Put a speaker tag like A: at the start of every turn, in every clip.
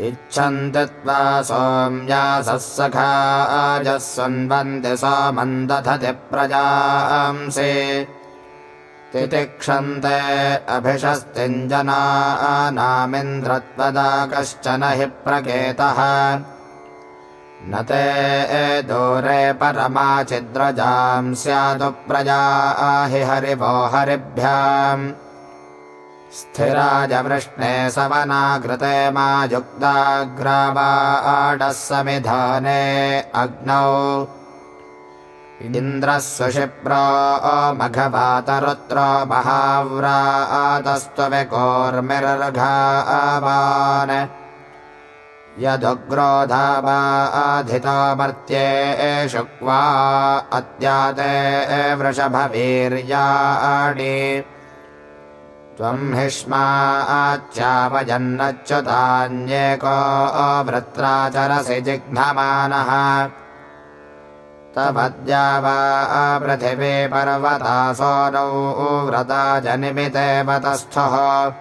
A: इच्छन्ति त्वा सोम्यासः सखाजस्वन्वन्ति सोमन्दधति प्रजांसि। तितिक्षन्ते अभिषस्तिञ्जनानामिन्द्रत्वदा कश्चन हि प्रकेतः। न ते दूरे परमाचिद्रजां स्यादु प्रजा हि हरिवो हरिभ्याम् स्थिराजवृष्णे सवनाकृते मा युक्ताग्रावाडः समिधाने अग्नौ। इन्द्रः सुशिप्रो मघवातरुत्रो महाव्रातस्त्वविकोर्मिर्घावान् यदुग्रोधावाधितो क्वा अत्याते वृषभवीर्याणि त्वम् हिष्माच्चावजन्नच्युतान्येको वृत्राचरसि जिघ्नमानः। तपद्या वा पृथिवी पर्वतासोनौ व्रता जनिमिते वतस्थः।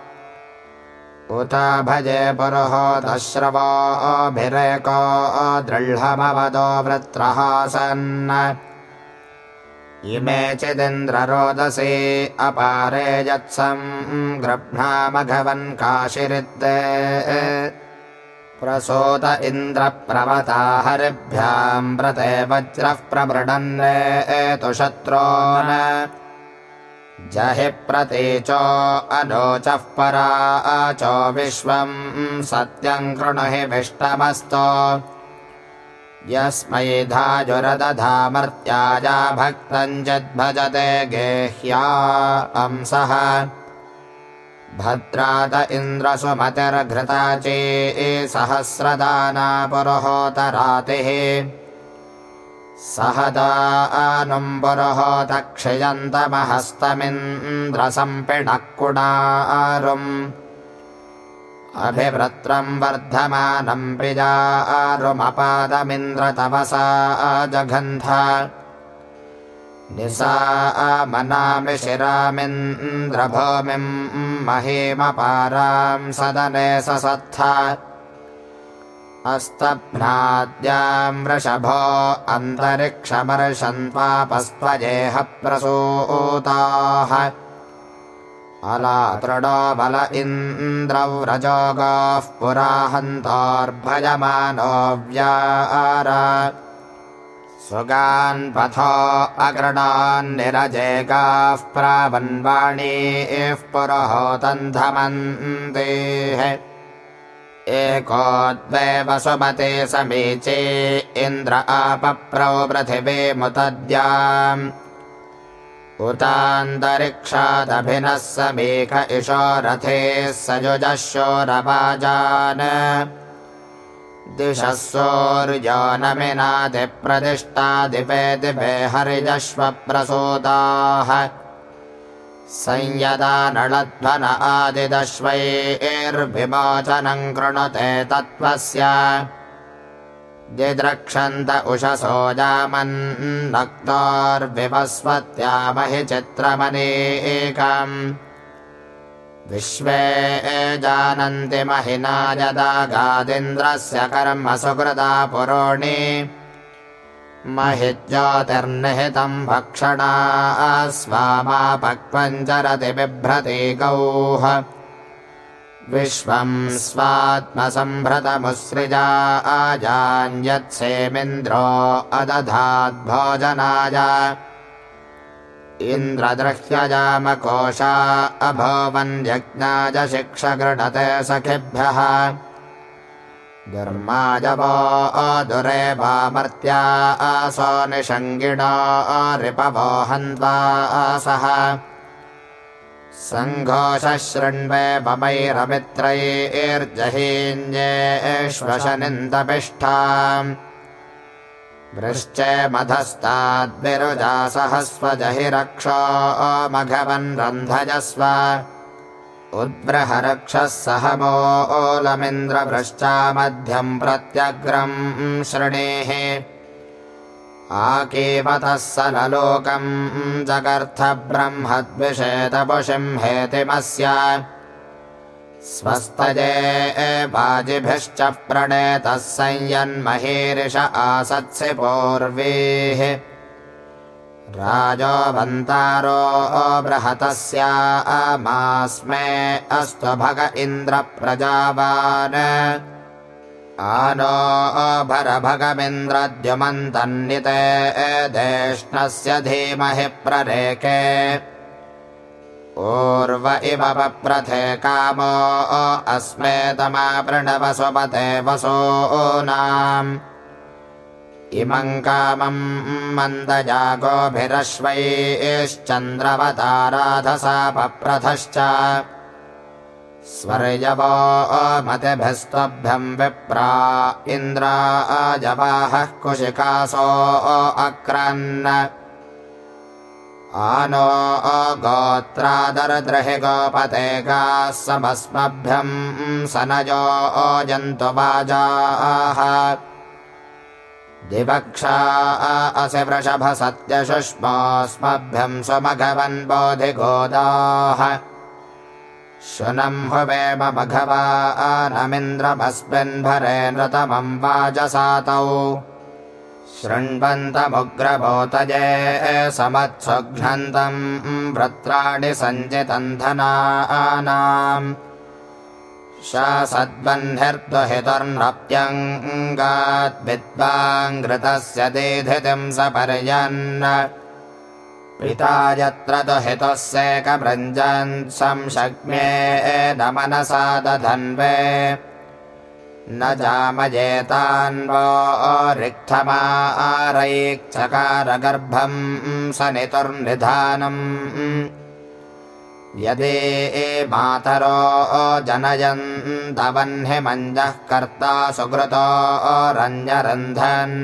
A: उत भजे पुरुहोतश्रवोभिरेको दृह्मवदो वृत्रः सन् इमे चिदिन्द्ररोदसी अपारे यत्सम् गृह्णामघवन् काशिरित्ते। प्रसूत इन्द्रप्रवता हरिभ्याम् व्रते वज्रः प्रमृडन्ने एतु शत्रोन् जहि प्रतीचो अनोचः परा चो विश्वम् सत्यम् कृणुहि विष्टमस्तो यस्मै धाजुरदधामर्त्याजा भक्तम् चिद्भजते गेह्या अंसः भद्रात इन्द्रसुमतिर्घृता चे सहस्रदाना पुरुहोतरातिः सहदानुम् पुरुहोतक्षयन्तमहस्तमिन्द्रसम्पिणः कुणारुम् अभिवृत्रम् वर्धमानम् प्रियारुमपादमिन्द्रतवसा जघन्थ। निसा मनामि शिरामिन्द्रभूमिम् महीमपाराम् सदने ससत्थ अस्तभ्नाद्याम् वृषभो अन्तरिक्षमर्षन्त्वापस्त्वजेह प्रसूताः अलातृडो बल इन्द्रव्रजोगाः पुराहन्तोर्भजमानो व्यार सुगान्पथो अगृणान्निरजेगाः प्रावन्वाणीः पुरोहोतन्धमन्तेः। एको द्वे वसुमते समीचे इन्द्र आपप्रौ पृथिवीमुतद्याम् उतान्तरिक्षादभिनः समीक इशो रथेः सयुजः शोरवाजान् दिशः सोर्यो नमिनादिप्रदिष्टादिवे दिवे हरिजश्वप्रसूताः संयदा नळध्वन आदिदश्वैर्विमोचनम् कृणुते तत्त्वस्य दिद्रक्षन्त उषसोजामन्नक्तोर्विवस्वत्यामहि चित्रमनेकम्। विश्वे जानन्ति महिना यदा गादिन्द्रस्य कर्म सुकृदा पुरोणि। महि ज्योतिर्निहितम् भक्षणा स्वामापक्वञ्चरति बिभ्रति गौः विश्वम् स्वात्मसम्भृतमुसृजा आजान्यत्सेमिन्द्रो अदधाद्भोजनाय इन्द्रदृह्यजामकोशा अभवन्यज्ञाय शिक्षगृणते सखिभ्यः। दुर्माजवो अदुरे वामर्त्या आसो निषङ्गिणो रिपवो हन्त्वा आसः सङ्घोषशृण्वे बमैरमित्रैर्जहीन्येष्वशनिन्दपिष्ठाम् वृश्चे मधस्ताद्विरुजासहस्वजहि रक्षो मघवन् रन्धजस्व उद्बृहरक्षः सहमो ओलमिन्द्रभृश्चा मध्यम् प्रत्यग्रम् शृणेः आकीवतः सललोकम् जगर्थ ब्रह्मद्विषेतपुषिम् हेतिमस्य। स्वस्तये वाजिभिश्च प्रणेतः संयन्महीरिष आसत्सि पूर्वीः। राजोऽवन्तारो बृहतस्यामास्मे अस्तु भग इन्द्रप्रजावान् आनो भरभगमिन्द्रद्युमन्तन्निते देष्णस्य धीमहि प्ररेके। ऊर्व इव पप्रथे कामो अस्मे तमावृणवसुपते वसूनाम्। इमम् कामम् मन्दजागोभिरश्वैश्चन्द्रवताराधसा पप्रथश्च स्वर्यवो मतिभिस्त्वभ्यम् विप्रा इन्द्राजवाहः कुशिकासो अक्रन्। आनो गोत्रादरद्रहि गोपते गाः समस्मभ्यम् सनजो जन्तुवाजाः दिवक्षा असि वृषभसत्यशुष्मास्मभ्यम् सुमघवन् बोधिगोदाः शुनम् हुवेम मघवानमिन्द्रमस्मिन्भरे नृतमम् वाजसातौ। शृण्वन्तमुग्रभूतजे समत्सुघ्नन्तम् वृत्राणि सञ्चितन्धनानाम् शासद्बह्निर्दुहितुर्नप्यङ्गाद्विद्वाङ्घृतस्य देधितिम् सपर्यन् पिता यत्र दुहितुस्येकभृञ्जन् संशग्म्ये न मनसा दधन्वे न जामजेतान्वो रिक्थमारैक्षकारगर्भम् सनितुर्निधानम्। यदि मातरो जनयन्तवह्निमञ्जः कर्ता सुकृतो रञ्जरन्धन्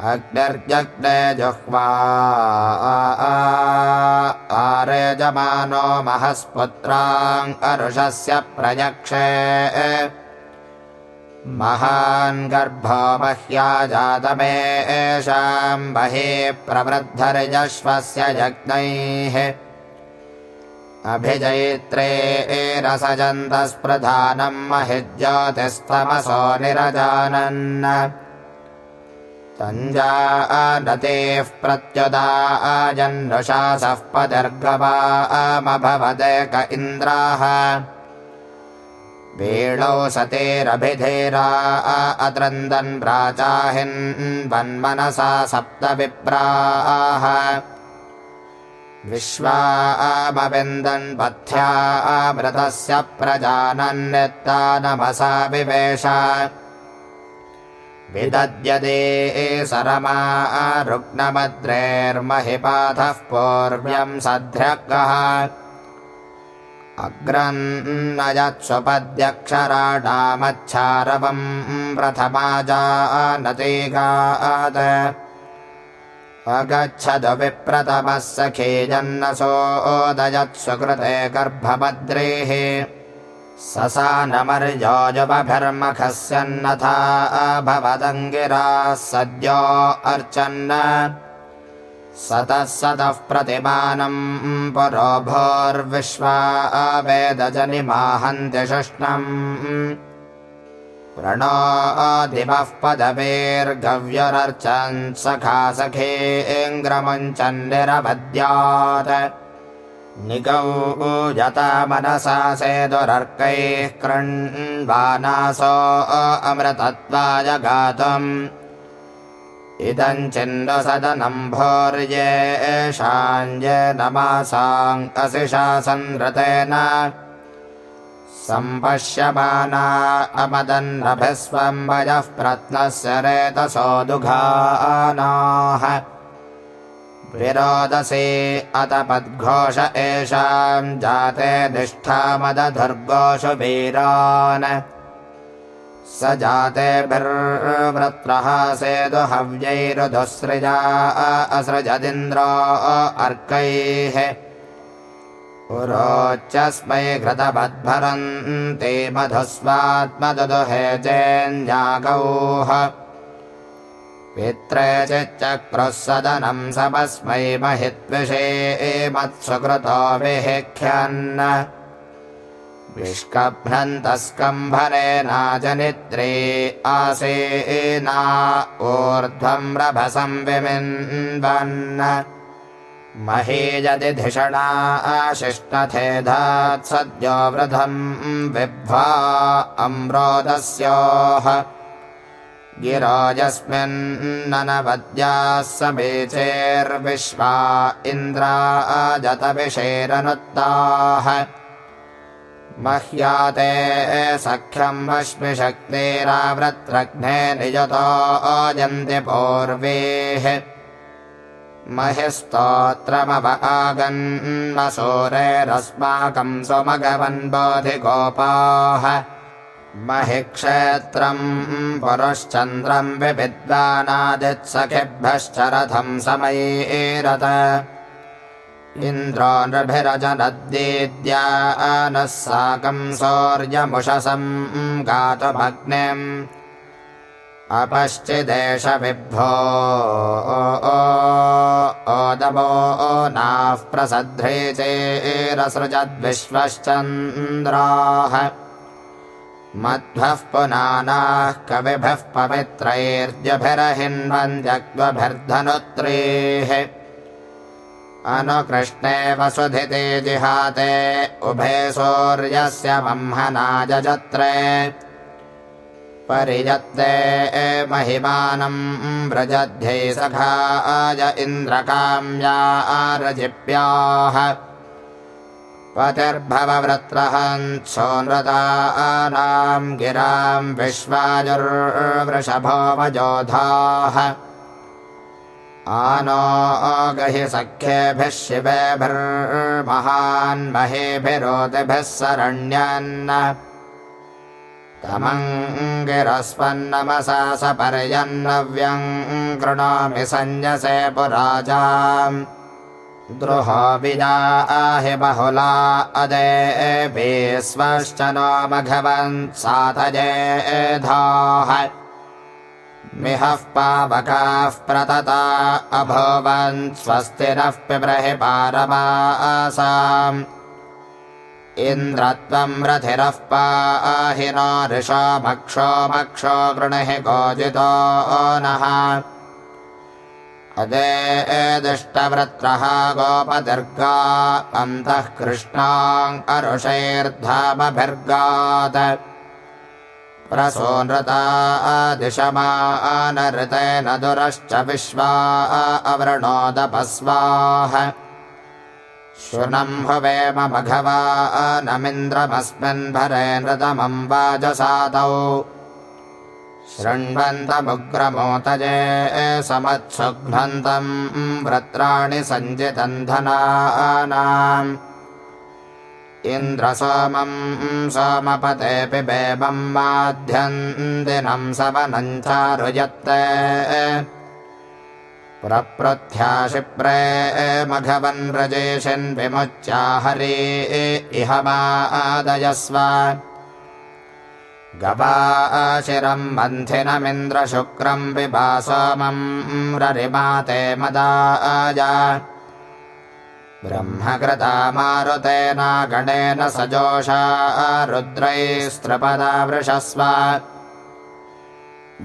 A: अग्निर्जग्ने जुह्वा। आरेजमानो महस्पुत्राङ्करुषस्य प्रयक्षे। महान् गर्भो मह्या जातमे एषाम् बहिः प्रवृद्धरिजश्वस्य जग्नैः अभिजयित्रे एरसजन्तस्प्रधानम् महिज्योतिस्तमसो निरजानन् तञ्जानतेः प्रत्युदाजन्नुशासः पदर्गवामभवदेक इन्द्राः। वेणौ सतेरभिधेरा अत्रन्दन् प्राचाहिन्वन्मनसा सप्तविप्राः। विश्वामविन्दन् पथ्यामृतस्य प्रजानन्यत्तानमसा विवेश विदद्यते सरमा रुग्नमद्रेर्महिपाथः पूर्व्यम् सध्र्यगः अग्रन्नयत्स्वपद्यक्षराणामच्छारवम् प्रथमा जानतीगात् अगच्छद विप्रतमः सखे जन्नसोदयत्स्वकृते गर्भभद्रेः ससानमर्योजवभिर्मखस्यन्नथा भवदङ्गिराः सद्यो अर्चन्न। सतः सतः प्रतिमानम् पुरो भोर्विश्वा वेदजनिमाहन्ति प्रणो दिवः पदवेर्गव्यरर्चन् सखा सखेऽङ्ग्रमुञ्चन्निरभद्यात् निगौजता मनसा सेदुरर्कैः कृण्वानासो अमृतत्वाय गातुम्। इदम् चिन्दसदनम् भोर्येषाञ्जनमासाङ्कसि शासनृतेन सम्पश्यमाना अमदन्नभिः स्वम् भजः प्रत्नस्य रेतसो दुघानाः विरोदसे अतपद्घोष एषाम् जाते निष्ठामदधुर्गोषु वीरान्। स जातेभिर्वृत्रः सेतु हव्यैरुधुसृजा असृजदिन्द्रो अर्कैः। पुरोच्चस्मै घृतपद्भरन्ति मधुस्वात्मदुदुहे चेञ्जागौः पित्रे चिच्चक्रुः सदनम् समस्मै महित्विषे मत्सुकृतो विहिख्यन्। विष्कभ्रन्तस्कम्भरेनाजनित्रे आसेना ऊर्ध्वम् रभसम् विमिन्वन्। महीयदिधिषणा आशिष्टथेधात् सद्यो वृधम् विभ्वा अम्रोदस्योः गिरोजस्मिन्ननवद्याः समेचेर्विश्वा इन्द्राजतविषेरनुत्ताः मह्याते सख्यम् वश्मिशक्तेरावृत्रघ्ने निजतो अजन्ति पूर्वेः। महि स्तोत्रमव आगन्मसूरेरस्माकम् सुमघवन् बोधिगोपाः महि क्षेत्रम् पुरुश्चन्द्रम् विविद्वानादित्सखिभ्यश्च रथम् समयेरत। इन्द्रो नृभिरजनद्देद्या नः साकम् सौर्यमुषसम् गातुमग्निम् अपश्चिदेशविभ्भो ओदमो नाः प्रसध्रे चेरसृजद्विश्वश्चन्द्राः मध्वः पुनानाः कविभिः पवित्रैर्जभिरहिन्वन्द्यक्त्वभिर्धनुत्रेः अनुकृष्णे वसुधिते जिहाते उभे सूर्यस्य बह्मनाजत्रे परिजत्ते महिमानम् व्रजध्ये सखाय इन्द्रकाम्यारजिप्याः पतिर्भवव्रत्रहन्सोनृतानाम् गिराम् विश्वाजुर्वृषभोमजोधाः आनो गहि सख्येभिः शिवेभिर्महान्महेभिरोतिभिः सरण्यान्न तमङ्गिरस्पन्नमसा स पर्यन्नव्यम् कृणोमि सञ्जसे पुराजाम् द्रुहो विजाहि बहुला अदेभि स्वश्च नो मघवन् सातजेधाः मिहः पावकाः प्रतता अभूवन् स्वस्तिनः पिब्रहि पारमासाम्। इन्द्रत्वम् रथिरः पाहि नो ऋषो भक्षो भक्षो गृणहि गोजितो नः अदेदिष्टवृत्रः गोपदुर्गा अन्तः कृष्णाङ्करुषैर्धामभिर्गात् प्रसोनृता दिशमानऋतेन दुरश्च विश्वा अवृणोदपस्वाः। शुनम्भुवेम भगवानमिन्द्रमस्मिन् भरे नृतमम् वाजसातौ शृण्वन्तमुग्रमोतजे समत्सुघ्नन्तम् वृत्राणि सञ्जितम् धनानाम्। इन्द्रसोमम् सोमपते पिबेमम् माध्यम् दिनम् सवनम् चारुयत्ते प्रप्रथ्याशिप्रे मघवन् व्रजेशन् विमुच्या हरे इह मादयस्व गवाशिरम् मन्थिनमिन्द्रशुक्रम् विभासोमम् ररिमाते मदाय। ब्रह्मकृता मारुतेनागणेन सजोषा रुद्रैस्त्रिपदा वृषस्व।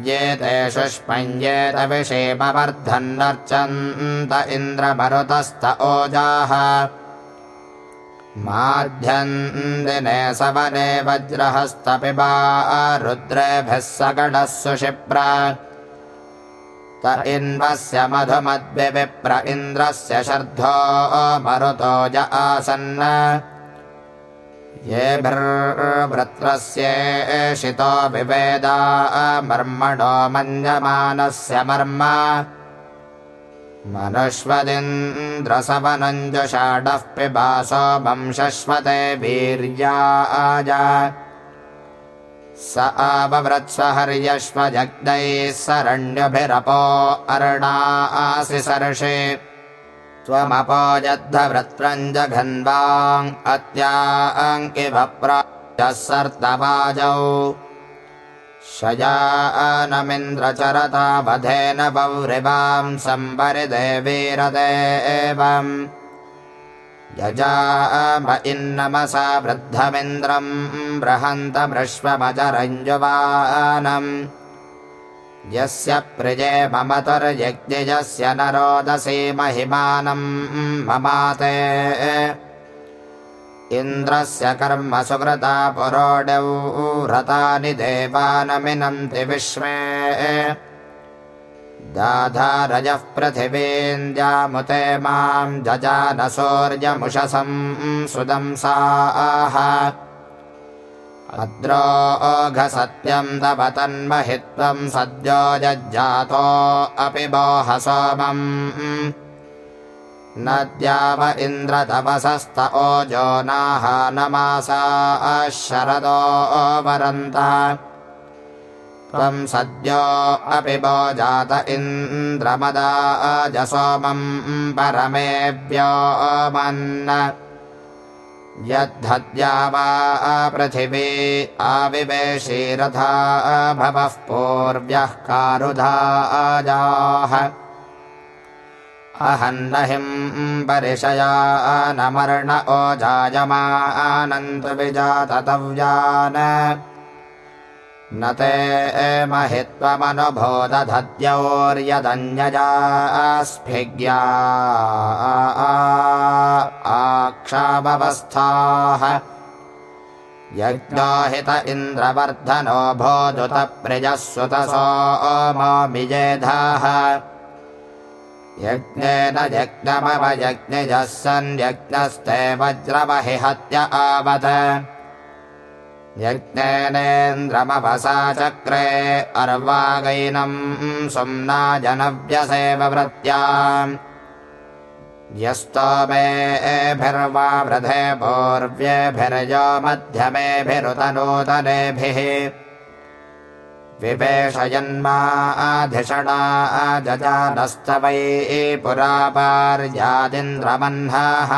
A: ये ते शुष्मञ्जेतविषेमवर्धन्नर्चन्त इन्द्रमरुतस्त ओजाः माध्यन्दिने सवने वज्रहस्तपिबा रुद्रेभिः सगडः सुशिप्र त इन्वस्य मधुमद्विप्र इन्द्रस्य शर्धो मरुतो ज आसन्न। येभिर्वृत्रस्येषितो विवेदा मर्मणो मन्यमानस्य मर्म मनुष्वदिन्द्रसवनञ्जुषाडः पिबासो वंशश्वते वीर्याज स आववृत्स्वहर्यश्वजग्दैः सरण्यभिरपो अर्णासि सर्षे। त्वमपोजद्धवृत्रम् जघन्वाम् अत्याङ्किभप्राजः सर्तवाजौ शयानमिन्द्रचरता वधेन पौरिवां सम्परिदेवीरदे एवम् यजाम इन्नमसा वृद्धमिन्द्रम् बृहन्तमृष्वमजरञ्जुवानम् यस्य प्रिये ममतुर्यज्ञयस्य न रोदसी महिमानम् ममाते इन्द्रस्य कर्म सुकृता पुरोडौ रतानि देवानमिनन्ति विश्वे। दाधारजः पृथिवीन्द्यामुते माम् जजानसूर्यमुषसम् सुदंसाः अद्रोघसत्यम् तव तन्महित्वम् सद्यो जज्जातो अपि बोह सोमम् नद्याव इन्द्रतपसस्त ओजो नाह नमासा शरदो वरन्त। त्वम् सद्यो अपि वो जात इन्द्रमदाजसोमम् परमेभ्यो मन् यद्धद्या वा पृथिवी आविवेशीरथा भवः पूर्व्यः कारुधाजाः अहन्नहिम् परिशया नमर्ण ओजायमानन्तु विजाततव्यान् न ते महित्वमनुभोदधद्योर्यदन्यजास्फिग्या। आक्षामवस्थाः। यज्ञाहित इन्द्रवर्धनो भोदुतप्रियः सुतसो यज्ञेन यज्ञमवयज्ञजः सन्यज्ञस्ते वज्रमहि हत्य आवद। यज्ञेनेन्द्रमवसा चक्रे अर्वागैनम् सुम्ना जनव्यसेववृत्या। यस्तोमेभिर्वा वृधे पूर्व्येभिर्यो मध्यमेभिरुतनूतनेभिः विवेशयन्माधिषणा जजानस्तवै पुरापार्यादिन्द्रमह्नाः।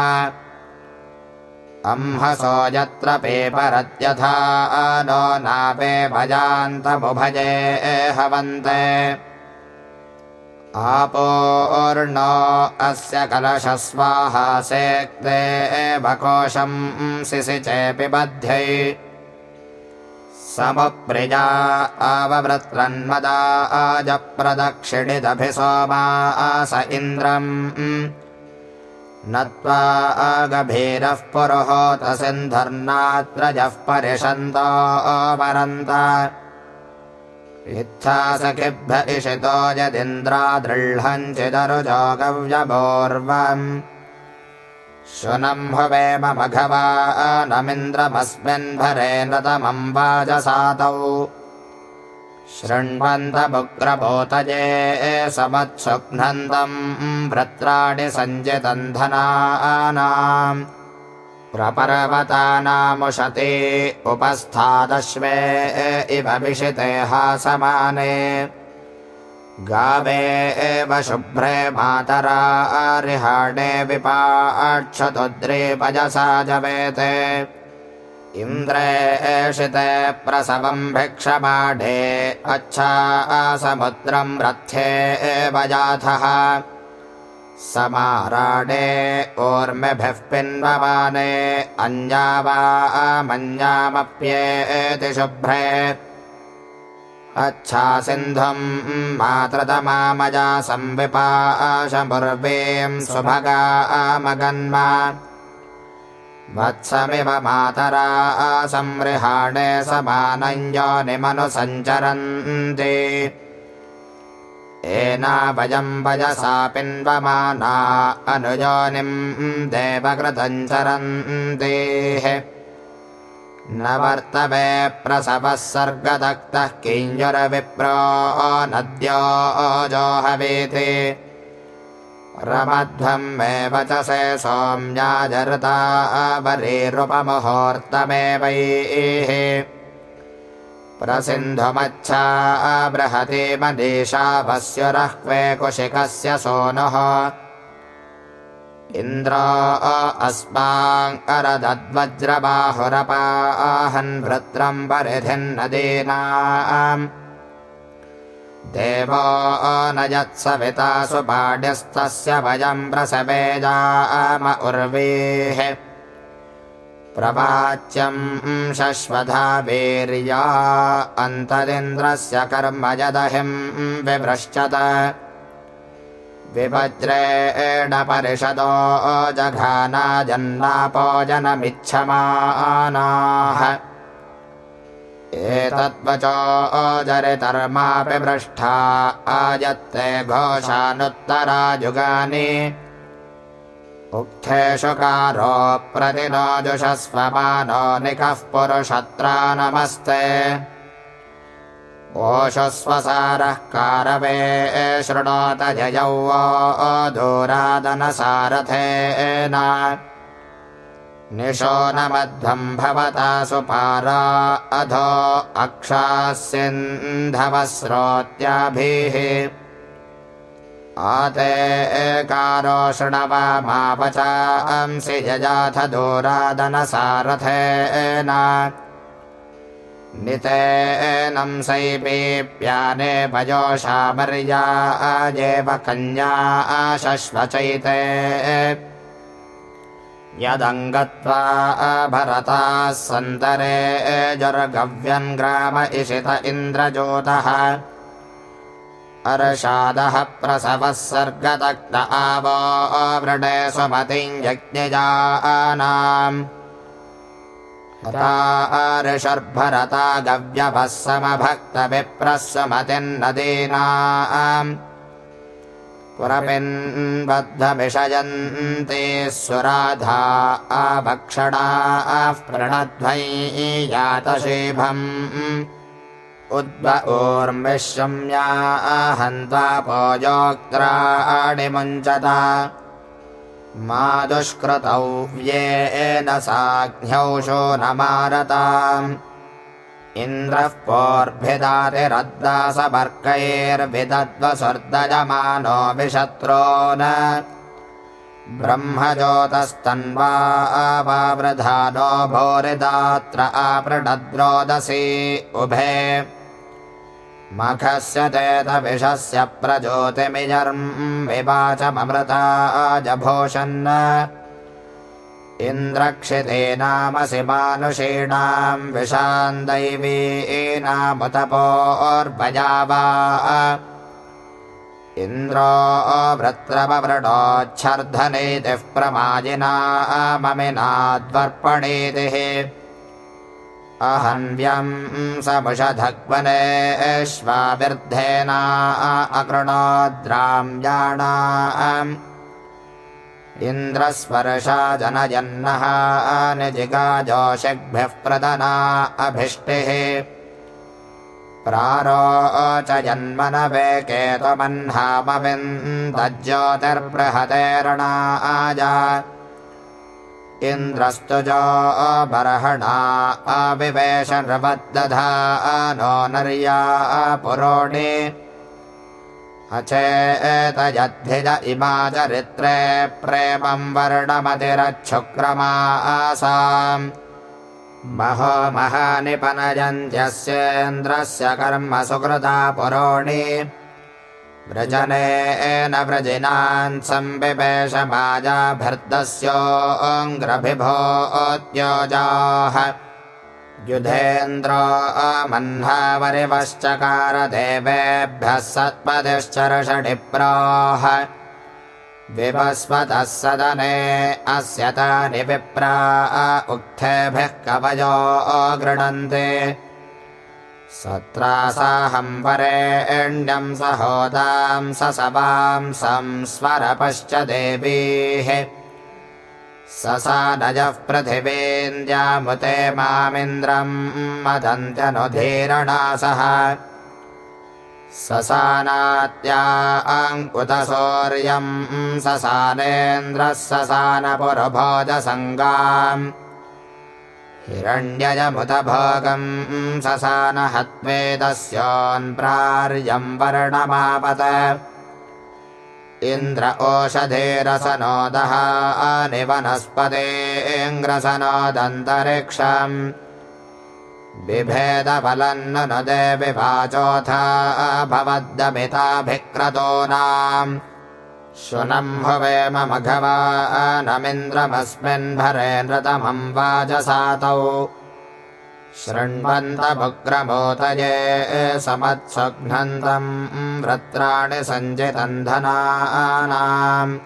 A: अम्हसो यत्र पेपरत्यथा नो नापे भजान्तमुभजे हवन्ते। आपोर्णो अस्य कलशस्वाहासेक्ते कोशम् सिसिचे पिबध्यै समुप्रिया आववृत्रन्मदा आजप्रदक्षिणिदभि सोमा आस इन्द्रम्। नत्वा आगभीरः पुरुहोतसिन्धर्नात्रजः परिषन्तो अमरन्त। इत्था सखिभ्य शुनम्भुवेम मघवानमिन्द्रमस्मिन्भरे नतमम् वाजसातौ। शृण्वन्तमुग्रभूतये समत्सुघ्नन्तम् भृत्राणि सञ्जितन्धनानाम् प्रपर्वतानामुशते उपस्थादश्वे इव विशिते हासमाने गावे एव शुभ्रे मातरा रिहाणे विपाक्षतुद्रीपजसा जवेते। इन्द्रे एषिते प्रसवम् भिक्षमाढे अच्छा समुद्रम् रथ्ये एव जाथः समाराणे ऊर्मिभिः पिन्वमाने अन्यावामन्यामप्येति शुभ्रे अच्छा सिन्धुम् मातृतमामजा संविपाशमुर्वीम् सुभगा आमगन्म वत्समिव मातरा संरिहाणे समानञ्जोनिमनुसञ्चरन्ति एनाभयम् वयसा पिन्वमाना अनुजोनिम् देवकृतम् चरन्तेः न वर्तवे प्रसवः सर्गदक्तः किञ्जुरविप्रो नद्यो ओजोहवीति रमध्वम् मे वचसे सोम्याजरता वरीरुपमुहूर्तमेवैः। प्रसिन्धुमच्छा बृहति मनीषा वस्युरः क्वे कुशिकस्य सोनुः इन्द्रा अस्माङ्करदद्वज्रबाहुरपाहन् वृत्रम् परिधिन्नदीनाम्। देवो न यत्सविता सुपाड्यस्तस्य वयम् प्रसवेजाम उर्वेः। प्रवाच्यम् शश्वधा वीर्या अन्तरिन्द्रस्य कर्म यदहिम् विभ्रश्चत विवज्रेण परिषदो जघानाजन्नापोजनमिच्छमानाः एतद्वचो अजरितर्मापि भ्रष्टा आयत्ते घोषानुत्तरायुगानि उक्थेषु कारो प्रतिनोजुषस्वमानो निकः पुरुषत्रा नमस्ते ओषस्वसारः कारवे शृणोत जयौ दूरादनसारथेन। निशो न मध्वम् भवता सुपारा अधो अक्षास्यन्धवस्रोत्याभिः। आते एकारो शृणवामापचांसि यजाथ दूरादनसारथेन नितेनं सैपीप्याने भजोषामर्या आजेव कन्या आशश्वचैते यदङ्गत्वा भरताः सन्तरे जर्गव्यन् ग्राम इषित इन्द्रज्योतः। अर्षादः प्रसवः सर्गदग्ध आवो वृणे सुमतिं यज्ञजानाम् र्षर्भरता गव्यभः समभक्तविप्रः सुमतिन्नदीनाम् पुरपिन्बद्धमिषयन्ते सुराधा आभक्षणाः प्रणध्वै यातशेभम्। उद्व ऊर्मिश्रम्या हन्त्वा पोजोक्त्राणि मुञ्चता मा दुष्कृतौ व्येन साघ्न्यौषो न मारताम्। इन्द्रः पोर्भिदातिरद्दासवर्गैर्विदद्वसुर्दयमानो विशत्रो न ब्रह्मज्योतस्तन्वा वावृधानो भोरिदात्र आपृडद्रोदसी उभे मखस्य चेतविषस्य प्रज्योतिमिजर्म् विवाचममृता जभूषन् इन्द्रक्षितेनामसि मानुषीणाम् विशान् दैवीनामुतपोर्भजावा इन्द्रो वृत्रपवृणोच्छर्धनीतिः प्रमाजिनाममिनाद्वर्पणीतिः अहन्व्यम् समुषधग्वनेष्वाविर्धेना अकृणोद्राम्याणाम्। इन्द्रस्पर्शा जनयन्नः निजिगाजोषिभ्यः प्रदना अभिष्टिः। प्रारोच जन्मनवे केतुमह्नामविन्दज्योतिर्बृहतेरणा आजा इन्द्रस्तुजो बर्हणा अविवेशनृवद्दधा नो नर्या पुरोणि। अचेतयद्धिज इमा चरित्रे प्रेमम् वर्णमतिरच्छुक्रमा आसाम् महो महानिपनयन्त्यस्येन्द्रस्य कर्म सुकृता पुरोणि व्रजनेन व्रजिनान् संविवेशमाजाभर्दस्योऽङ्ग्रभिभोद्योजाः युधेन्द्रो मह्नावरिवश्चकार देवेभ्यः सत्पदिश्चर्षडिप्राः विवस्वतः सदने अस्य तानि विप्रा उक्थेभिः कवयो गृणन्ते सत्रासाहं वरेण्यं सहोदां ससवां संस्वरपश्च देवीः। ससानजः पृथिवेन्द्यामुते मामिन्द्रम् मदन्त्यनुधीरणासः। ससानात्या अङ्कुतसौर्यम् ससानेन्द्रः ससानपुरभोजसङ्गाम् हिरण्ययमुतभोगम् ससानहत्वेदस्योन्प्रार्यम् वर्णमापत। इन्द्र ओषधेरसनोदः निवनस्पतेऽङ्ग्रसनोदन्तरिक्षम्। बिभेदफलन्न न देविवाचोऽथा भवद्दमिताभिक्रतो नाम् शुनम् हुवेम मघवानमिन्द्रमस्मिन् भरे नृतमम् वाजसातौ। शृण्वन्तमुग्रमोतये समत्सुघ्नन्तम् वृत्राणि सञ्जितम् धनानाम्।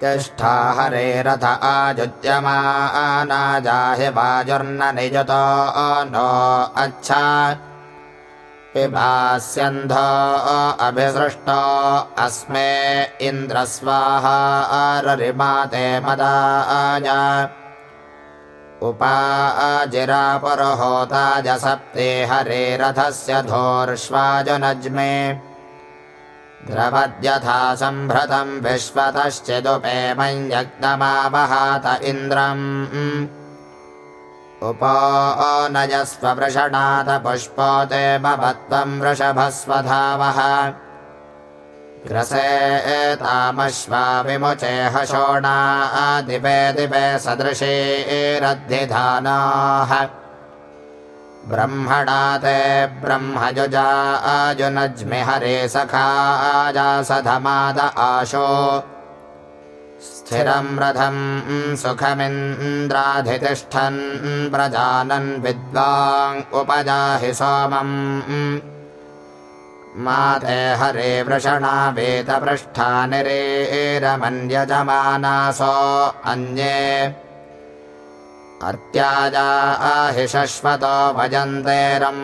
A: तिष्ठा हरे रथ आजुज्यमानाजाहि वाजुर्न निजुतो नो अच्छा पिबास्यन्धो अभिसृष्टो अस्मे इन्द्रस्वाहाररिमाते मदाय। उपाजिरापुरहोताजसप्ते हरे रथस्य धोर्ष्वाजुनज्मे। द्रवद्यथा सम्भृतम् विश्वतश्चिदुपे मञ्जग्दमावहात इन्द्रम् उपो नजस्व वृषणात पुष्पोते भवत्वम् वृषभस्वधावः। ग्रसे एतामश्वा विमुचे हशोणा दिवे दिवे सदृशेरद्धिधानाः ब्रह्मणा ते ब्रह्मजुजा अजुनज्मि हरे सखाजासधमाद आशो स्थिरम् रथम् सुखमिन्द्राधितिष्ठन् प्रजानन् विद्वाङ् उपजाहि सोमम् माते हरे वृषणा वेदपृष्ठा निरेरमन्यजमानासो अन्ये। अर्त्याजा हि शश्वतो भजन्तेरम्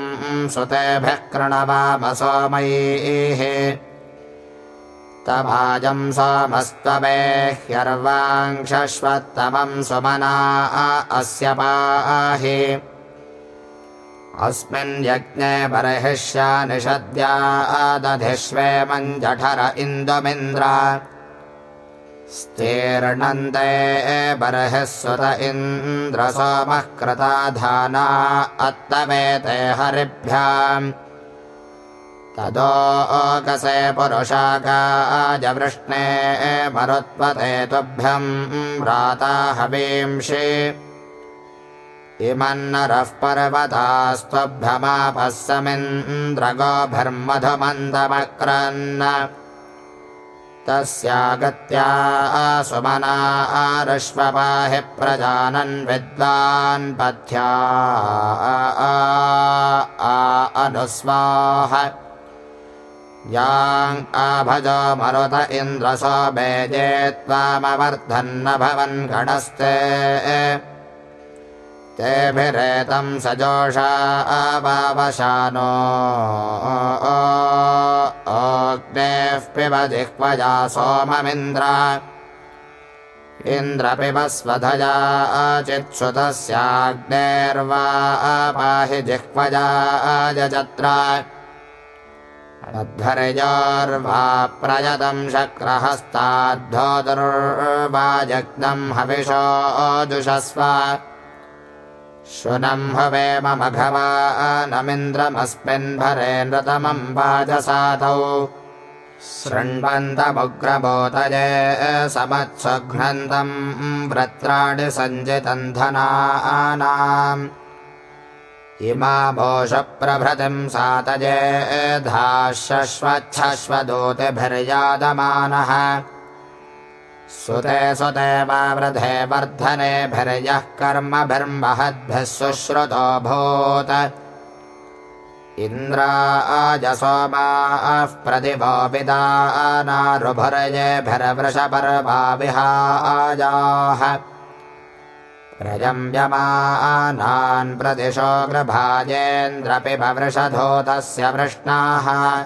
A: सुतेभिः कृणवामसो मयीः तभाजम् सोमस्त्वमे ह्यर्वाङ्क्षश्वत्तमम् सुमना अस्य पाहि। अस्मिन् यज्ञे बर्हिष्या निषद्या दधिष्वे मञ्जठर इन्दुमिन्द्र। स्तीर्णन्ते बर्हिः सुत इन्द्र सोमः कृताधाना अत्तमेते हरिभ्याम् तदोकसे पुरुषाकाजवृष्णे मरुत्पते तुभ्यम् राता हवींषि। इमन्नरः पर्वतास्त्वभ्यमापः समिन्द्रगोभिर्मधुमन्दमक्रन् तस्यागत्या सुमना आरुष्वपाहि प्रजानन् विद्वान् पथ्या। अनुस्वाह याम् आभजो मरुत इन्द्रसो बेजे त्वामवर्धन्न भवन् गणस्ते। तेभिरेतम् सजोषा आवावशानो अग्नेः पिब जिह्वजा सोममिन्द्र। इन्द्र पिबस्वधया चित्सुतस्याग्नेर्वा पाहि जिह्वजा अजत्र अध्वर्योर्वा प्रयतम् शक्रहस्ताद्धोदुर्वाजग्नम् हविषो दुषस्व शुनम् भवेम मघवानमिन्द्रमस्मिन् भरे नृतमम् वाजसातौ शृण्वन्तमुग्रबोधये समत्सघ्नन्तम् वृत्राणि सञ्जितम् धनानाम् इमाभोषप्रभृतिम् सातये धाश्वच्छश्वदूतिभिर्यादमानः सुते सुते वावृधे वर्धनेभिर्यः कर्मभिर्महद्भिः शुश्रुतो भूत् इन्द्राजसोमाः प्रतिभोपिदानारुभुरजेभिर्वृषपर्वा विहाजाः प्रजम्यमानान् प्रतिशोग्रभाजेन्द्रपिबवृषधोतस्य वृष्णाः।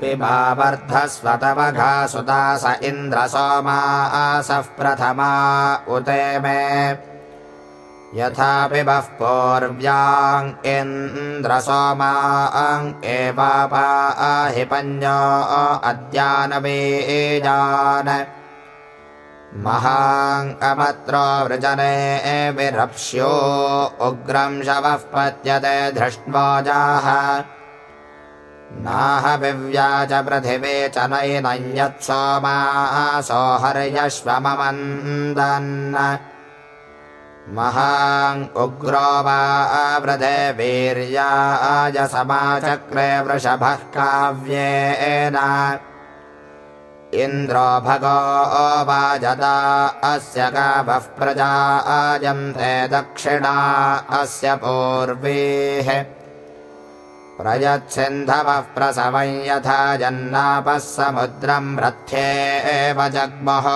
A: पिबावर्धस्वतवघासुदास इन्द्र सोमासः प्रथमा उते मे। यथा पिबः पूर्व्याङ् इन्द्र सोमाङ् एवापाहि पञ्जो अद्यानवीजान् महाङ्कमत्रो वृजने विरप्स्यो उग्रं शवः पत्यते धृष्ट्वाजाः नाहविव्या च पृथिवे च नैनं यत्सोमासो हर्यश्वमन्दन् उग्रो वा वृधे वीर्याय समाचक्रे वृषभः काव्येन इन्द्रो भगो वाजदा अस्य गावः प्रजा आयन्ते दक्षिणा अस्य पूर्वीः। प्रयच्छिन्धवः प्रसवं यथा जन्नापः समुद्रम् रथ्ये एव जग्मः।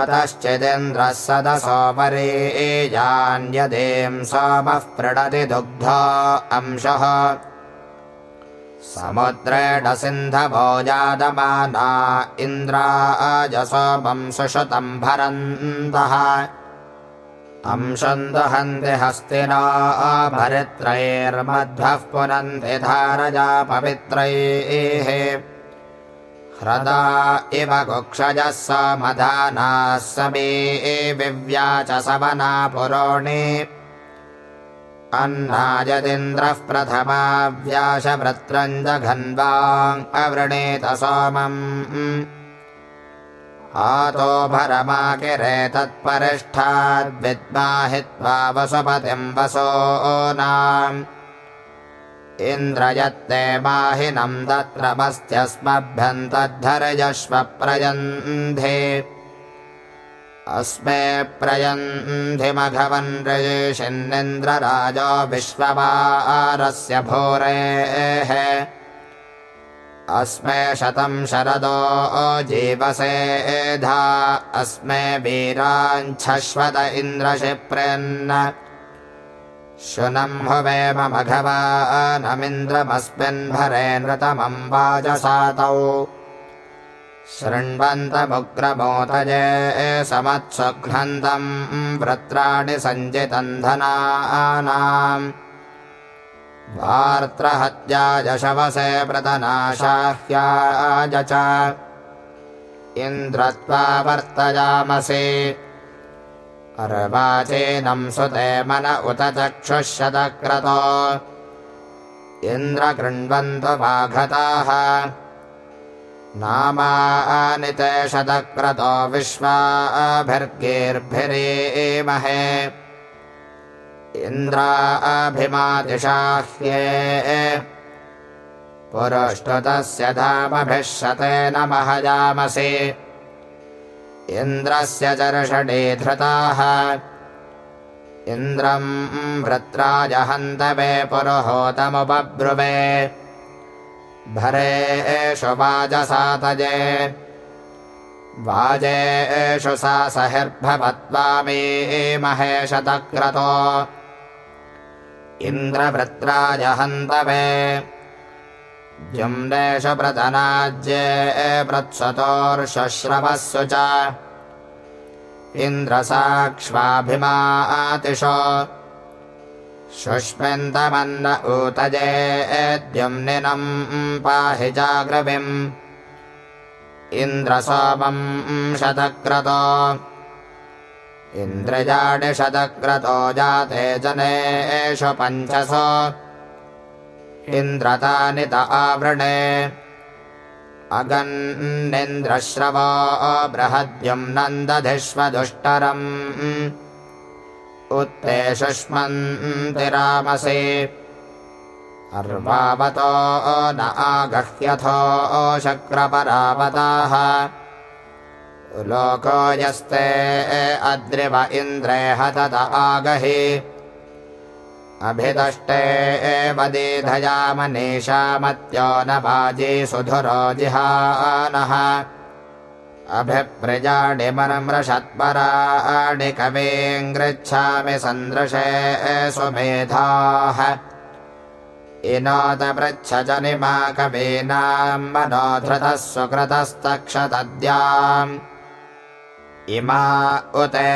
A: अतश्चिदिन्द्रः सदसोपरि एजान्यदें सोमः प्रणति दुग्धा अंशः समुद्रेण सिन्धवो जातमाना इन्द्राजसोमं सुषुतम् भरन्तः अंशन्दहन्ति हस्तिना भरित्रैर्मध्वः पुनन्ति धारजा पवित्रैः। ह्रदा इव कुक्षजः समधानाः समे विव्या च सवना पुरोणि अन्नायदिन्द्रः प्रथमा सोमम्। आतो भरमाकिरे तत्परिष्ठाद्विद्माहित्वा वसुपतिम् वसो नाम्। इन्द्रयत्ते माहिनम् दत्रमस्त्यस्मभ्यन्तद्धरजश्व प्रयन्धे अस्मे प्रयन्धिमघवन् रयेशिन्निन्द्रराजो विश्ववारस्य भूरेः। अस्मे शतं शरदो जीवसेधा अस्मे वीराञ्छश्वत इन्द्रशिप्रयन् शुनम् हुवे मघवानमिन्द्रमस्मिन्भरे नृतमम् वाजसातौ शृण्वन्तमुग्रमोतजे समत्सुघ्नन्तम् वृत्राणि सञ्जितम् धनानाम् वार्त्रहत्याय शवसे प्रतनाशाह्याय च। इन्द्रत्वा वर्तयामसि। अर्वाचीनम् सुते मन उत चक्षुःशतक्रतो इन्द्र कृण्वन्तु वाघताः नामानि ते शतक्रतो विश्वाभिर्गेर्भिरेमहे। इन्द्राभिमातिशाह्ये पुरुष्टुतस्य धामभिः शतेन महजामसि इन्द्रस्य चर्षणे धृताः। इन्द्रम् वृत्राजहन्तवे पुरुहोतमुपब्रुवे भरे एषु वाजसातजे वाजे एषु सा सहिर्भवत्वामी महेशतक्रतो इन्द्रवृत्राजहन्तवे। जुम्नेषु प्रतनाज्ये प्रत्सतोर्षश्रवस्सु च। इन्द्रसाक्ष्वाभिमातिषो शुष्मिन्तमन्न ऊतजे द्युम्निनम् पाहि जाग्रविम्। इन्द्रसोमम् शतक्रतो। इन्द्रजाडिशतक्रतो जाते जनेषु पञ्चसो। इन्द्रतानि त आवृणे। अगन्निन्द्रश्रवो बृहद्युम् नन्दधिष्वदुष्टरम् उत्ते शुष्मन्ति रामसे। अर्वावतो न आगह्यथो शक्रपरावताः। लोको यस्ते अद्रिव इन्द्रे हतत आगहि। अभिदष्टे एव दीधयामनीषामत्यो न वाजी सुधुरो जिहानः अभिप्रजाणि मनमृषत्पराणि कवीङ्गृच्छामि सन्दृशे सुमेधाः इनोत पृच्छ च निमा कवीनाम् मनोधृतः सुकृतस्तक्षतद्याम् इमा उते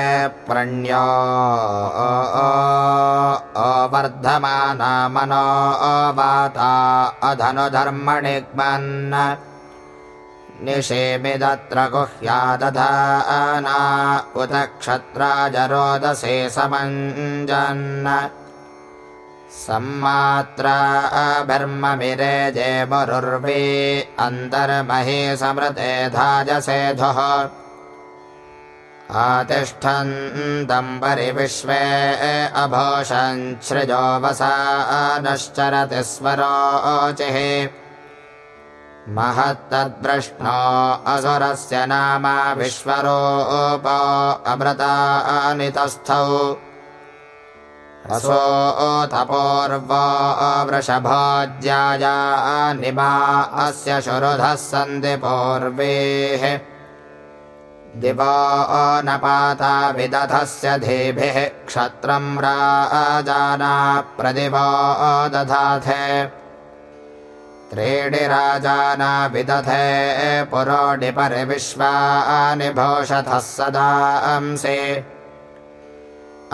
A: प्रणो अवर्धमाना मनो अवाता अधनुधर्मणिग्मन् निषेमिदत्र गुह्या दधाना उत क्षत्राजरोदसे समञ्जन् सम्मात्रा अभर्ममिरे जे मरुर्वी अन्तर्महे समृते धाजसेधुः आतिष्ठन्तम् परिविश्वे अभोषञ्छृजो वसा नश्चरति स्वरोचिः महत्तद्वृष्णो असुरस्य नाम विश्वरोप अमृतानितस्थौ। असोऽथपोर्वा वृषभोज्याया निमा अस्य शुरुधः सन्ति पूर्वेः। दिवो न पाता विदधस्य धीभिः क्षत्रम् राजाना प्रदिवो दधाथे त्रीणि राजाना विदधे पुरोडिपरिविश्वानि भोषधः सदांसि।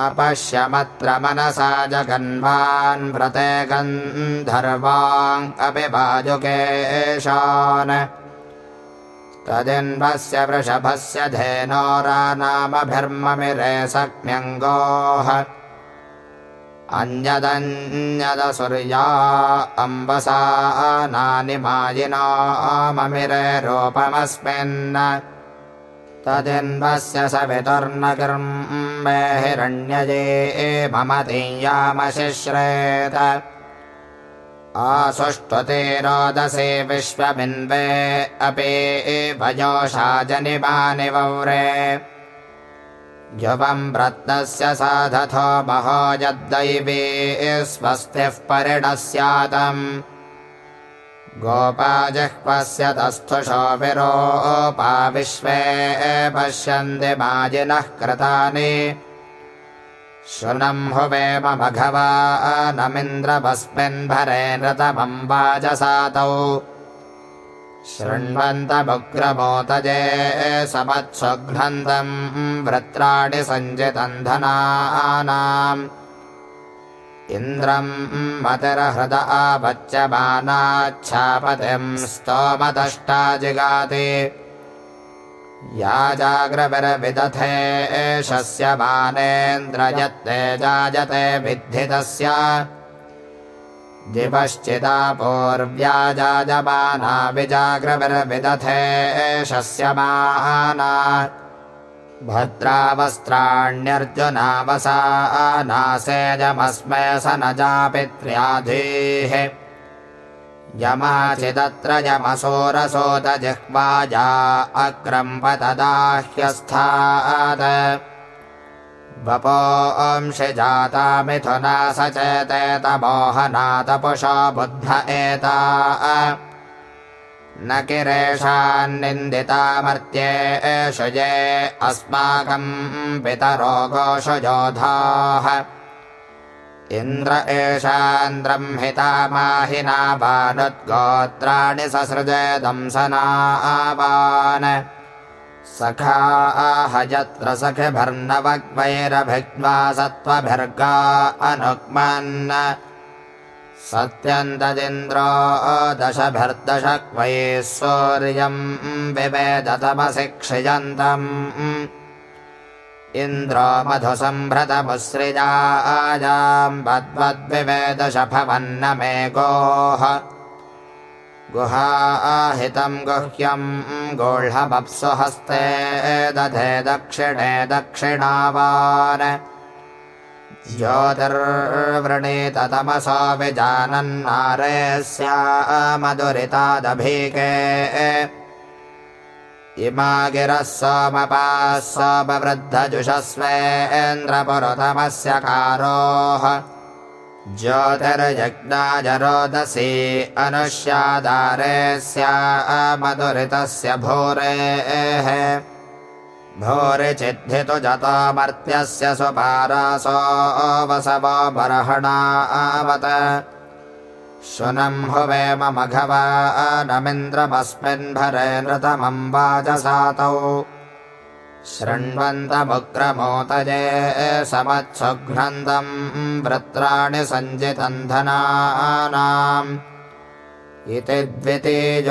A: अपश्यमत्र मनसा जगन्वान् व्रते गन्धर्वाङ् वाजुकेशान् तदिन्वस्य वृषभस्य धेनोरा नामभिर्ममिरे सक्म्यङ्गोः अन्यदन्यदसुर्या अम्बसा नानि मायिनो ममिरे रूपमस्मिन्। तदिन्वस्य सवितुर्नगिर्मे हिरण्यजे मम धीयामशिश्रेत आसुष्टुते रोदसे विश्वबिन्वे अपि भजोषा जनिमानि वव्रे युवम् रत्नस्य साधथो महो यद्दैवी स्वस्तिः परिणः स्यातम् गोपाजिह्वस्य तस्थुषो विरोपा विश्वे पश्यन्ति माजिनः कृतानि। शृणम् हुवे मघवानमिन्द्रभस्मिन्भरे नृतमम् वाजसातौ शृण्वन्तमुग्रमोतजे समत्सुघ्नन्दम् वृत्राणि सञ्जितम् धनानाम् इन्द्रम् मतिरहृद आवच्यमानाच्छापतिम् स्तोमदष्टा जिगाति। या जाग्रविरविदथे एषस्य मानेन्द्रयत्ते जायते विद्धितस्य। दिवश्चिदा पूर्व्या जाजमाना विजाग्रविरविदथे एषस्य माना भद्रावस्त्राण्यर्जुनावसा नासेजमस्मै स न जापित्र्याधीः यमाचिदत्र यमसोरसोदजिह्वाजा अक्रम्पतदाह्यस्थात् वपो अंशि जाता मिथुना स चेतेतमोहनातपुषो बुद्ध एता। न किरेषान्निन्दितामर्त्ये एषुजे अस्माकम् पितरो घोषयोधाः इन्द्र एषान्द्रंहिता माहिना बानुद्गोत्राणि ससृजे दंसनावान् सखा आह यत्र सखिभर्नवग्वैरभिग्वा सत्त्वभिर्गा अनुग्मन् सत्यन्तदिन्द्रो दशभिर्दशक्वैः सूर्यम् विवेदतमसि क्षियन्तम् इन्द्रो मधुसम्भृतमुसृजायाम् वद्वद्विवेदशभवन्न मे गोः गुहाहितम् गुह्यम् गोह्मप्सु हस्ते दधे दक्षिणे दक्षिणावान्। ज्योतिर्वृणीत तमसो विजानन्नारे स्यामधुरितादभीके इमा गिरः सोमपाः सोमवृद्धजुषस्वेन्द्रपुरुतमस्य कारोः ज्योतिर्यज्ञाजरोदसी अनुष्यादारे स्यामधुरितस्य भूरेः। भूरिचिद्धितु जतोमर्त्यस्य सुपारासो वसवो बर्हणावत। शुनम् हुवे मघवानमिन्द्रमस्मिन्भरे नृतमम् वाजसातौ शृण्वन्तमुग्रमोतजे समत्सुघ्नन्दम् वृत्राणि सञ्जितम् धनानाम् इति द्वितीयोऽध्यायः